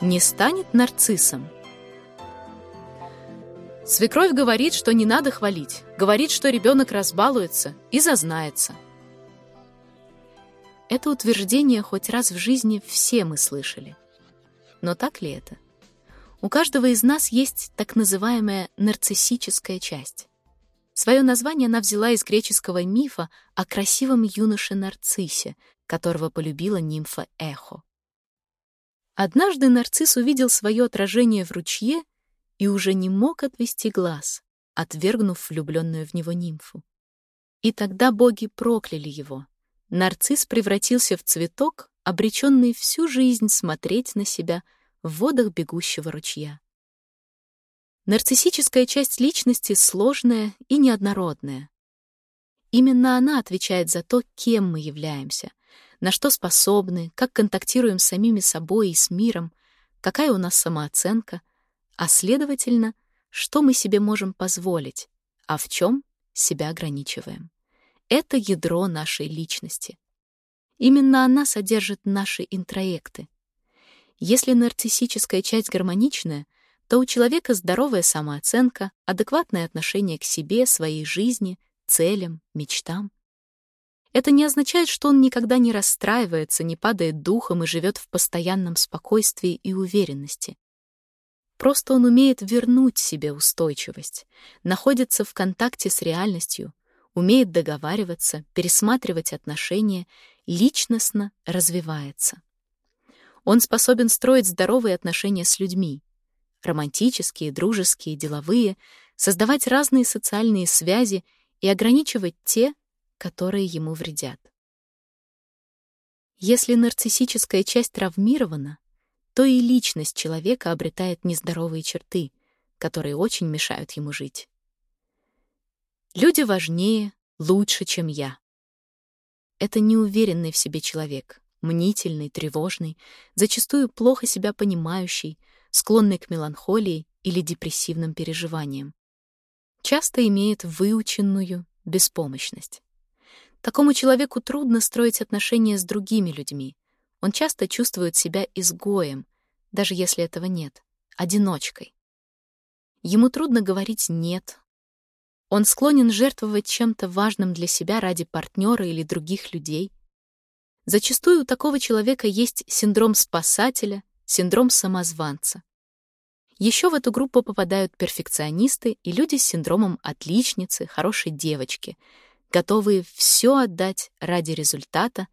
не станет нарциссом. Свекровь говорит, что не надо хвалить, говорит, что ребенок разбалуется и зазнается. Это утверждение хоть раз в жизни все мы слышали. Но так ли это? У каждого из нас есть так называемая нарциссическая часть. Свое название она взяла из греческого мифа о красивом юноше-нарциссе, которого полюбила нимфа Эхо. Однажды нарцисс увидел свое отражение в ручье и уже не мог отвести глаз, отвергнув влюбленную в него нимфу. И тогда боги прокляли его. Нарцисс превратился в цветок, обреченный всю жизнь смотреть на себя в водах бегущего ручья. Нарциссическая часть личности сложная и неоднородная. Именно она отвечает за то, кем мы являемся, на что способны, как контактируем с самими собой и с миром, какая у нас самооценка, а, следовательно, что мы себе можем позволить, а в чем себя ограничиваем. Это ядро нашей личности. Именно она содержит наши интроекты. Если нарциссическая часть гармоничная, то у человека здоровая самооценка, адекватное отношение к себе, своей жизни, целям, мечтам. Это не означает, что он никогда не расстраивается, не падает духом и живет в постоянном спокойствии и уверенности. Просто он умеет вернуть себе устойчивость, находится в контакте с реальностью, умеет договариваться, пересматривать отношения, личностно развивается. Он способен строить здоровые отношения с людьми, романтические, дружеские, деловые, создавать разные социальные связи и ограничивать те, которые ему вредят. Если нарциссическая часть травмирована, то и личность человека обретает нездоровые черты, которые очень мешают ему жить. Люди важнее, лучше, чем я. Это неуверенный в себе человек, мнительный, тревожный, зачастую плохо себя понимающий, склонный к меланхолии или депрессивным переживаниям. Часто имеет выученную беспомощность. Такому человеку трудно строить отношения с другими людьми. Он часто чувствует себя изгоем, даже если этого нет, одиночкой. Ему трудно говорить «нет». Он склонен жертвовать чем-то важным для себя ради партнера или других людей. Зачастую у такого человека есть синдром спасателя, синдром самозванца. Еще в эту группу попадают перфекционисты и люди с синдромом отличницы, хорошей девочки — готовые все отдать ради результата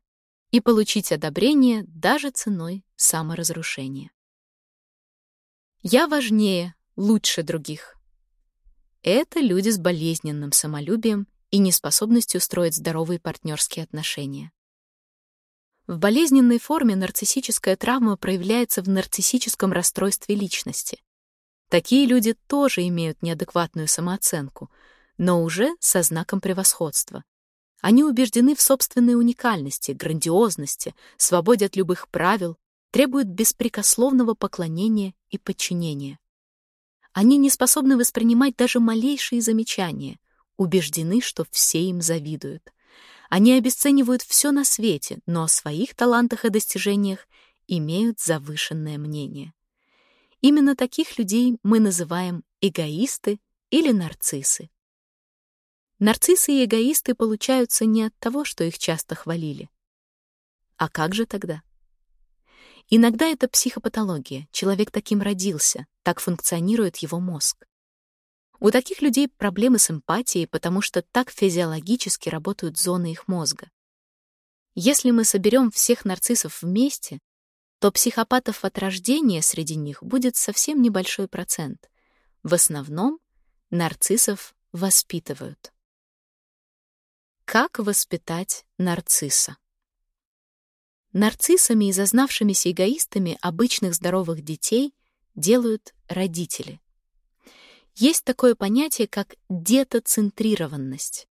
и получить одобрение даже ценой саморазрушения. Я важнее, лучше других. Это люди с болезненным самолюбием и неспособностью строить здоровые партнерские отношения. В болезненной форме нарциссическая травма проявляется в нарциссическом расстройстве личности. Такие люди тоже имеют неадекватную самооценку — но уже со знаком превосходства. Они убеждены в собственной уникальности, грандиозности, свободе от любых правил, требуют беспрекословного поклонения и подчинения. Они не способны воспринимать даже малейшие замечания, убеждены, что все им завидуют. Они обесценивают все на свете, но о своих талантах и достижениях имеют завышенное мнение. Именно таких людей мы называем эгоисты или нарциссы. Нарциссы и эгоисты получаются не от того, что их часто хвалили. А как же тогда? Иногда это психопатология. Человек таким родился, так функционирует его мозг. У таких людей проблемы с эмпатией, потому что так физиологически работают зоны их мозга. Если мы соберем всех нарциссов вместе, то психопатов от рождения среди них будет совсем небольшой процент. В основном нарциссов воспитывают. Как воспитать нарцисса? Нарциссами и зазнавшимися эгоистами обычных здоровых детей делают родители. Есть такое понятие, как детоцентрированность.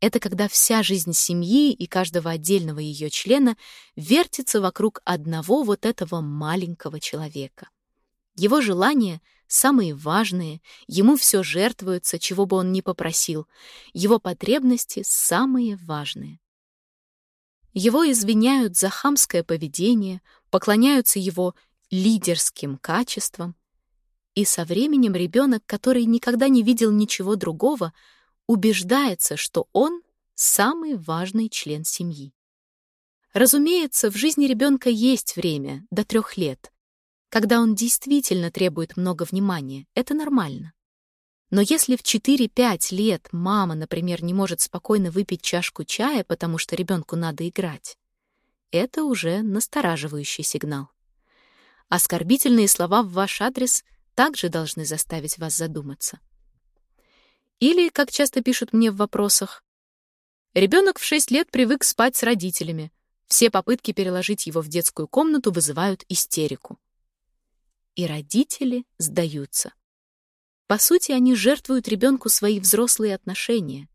Это когда вся жизнь семьи и каждого отдельного ее члена вертится вокруг одного вот этого маленького человека. Его желания самые важные, ему все жертвуется, чего бы он ни попросил, его потребности самые важные. Его извиняют за хамское поведение, поклоняются его лидерским качествам, и со временем ребенок, который никогда не видел ничего другого, убеждается, что он самый важный член семьи. Разумеется, в жизни ребенка есть время, до трех лет, когда он действительно требует много внимания. Это нормально. Но если в 4-5 лет мама, например, не может спокойно выпить чашку чая, потому что ребенку надо играть, это уже настораживающий сигнал. Оскорбительные слова в ваш адрес также должны заставить вас задуматься. Или, как часто пишут мне в вопросах, ребенок в 6 лет привык спать с родителями. Все попытки переложить его в детскую комнату вызывают истерику. И родители сдаются. По сути, они жертвуют ребенку свои взрослые отношения,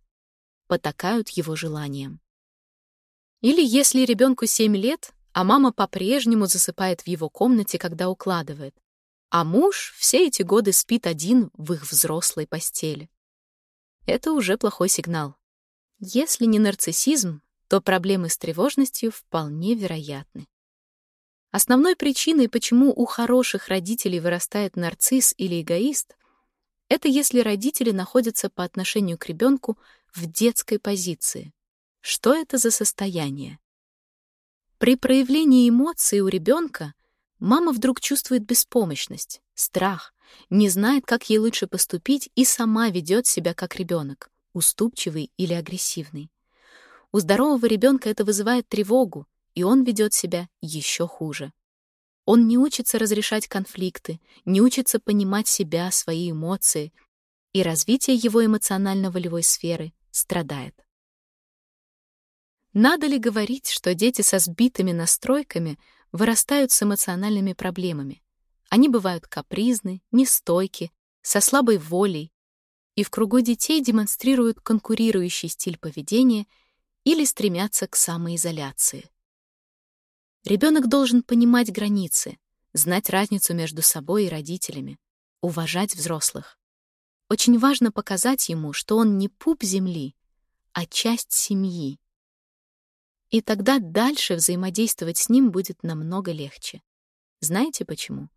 потакают его желаниям. Или если ребенку 7 лет, а мама по-прежнему засыпает в его комнате, когда укладывает, а муж все эти годы спит один в их взрослой постели. Это уже плохой сигнал. Если не нарциссизм, то проблемы с тревожностью вполне вероятны. Основной причиной, почему у хороших родителей вырастает нарцисс или эгоист, это если родители находятся по отношению к ребенку в детской позиции. Что это за состояние? При проявлении эмоций у ребенка мама вдруг чувствует беспомощность, страх, не знает, как ей лучше поступить и сама ведет себя как ребенок, уступчивый или агрессивный. У здорового ребенка это вызывает тревогу, и он ведет себя еще хуже. Он не учится разрешать конфликты, не учится понимать себя, свои эмоции, и развитие его эмоционально-волевой сферы страдает. Надо ли говорить, что дети со сбитыми настройками вырастают с эмоциональными проблемами? Они бывают капризны, нестойки, со слабой волей, и в кругу детей демонстрируют конкурирующий стиль поведения или стремятся к самоизоляции. Ребенок должен понимать границы, знать разницу между собой и родителями, уважать взрослых. Очень важно показать ему, что он не пуп земли, а часть семьи. И тогда дальше взаимодействовать с ним будет намного легче. Знаете почему?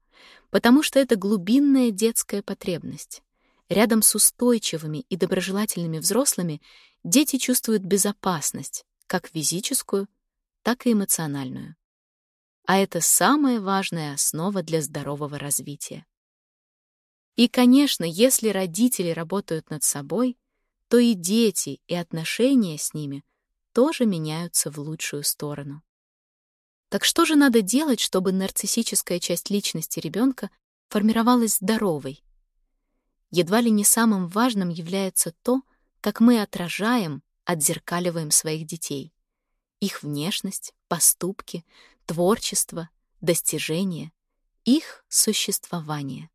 Потому что это глубинная детская потребность. Рядом с устойчивыми и доброжелательными взрослыми дети чувствуют безопасность, как физическую, так и эмоциональную а это самая важная основа для здорового развития. И, конечно, если родители работают над собой, то и дети, и отношения с ними тоже меняются в лучшую сторону. Так что же надо делать, чтобы нарциссическая часть личности ребенка формировалась здоровой? Едва ли не самым важным является то, как мы отражаем, отзеркаливаем своих детей. Их внешность, поступки, творчество, достижения, их существование.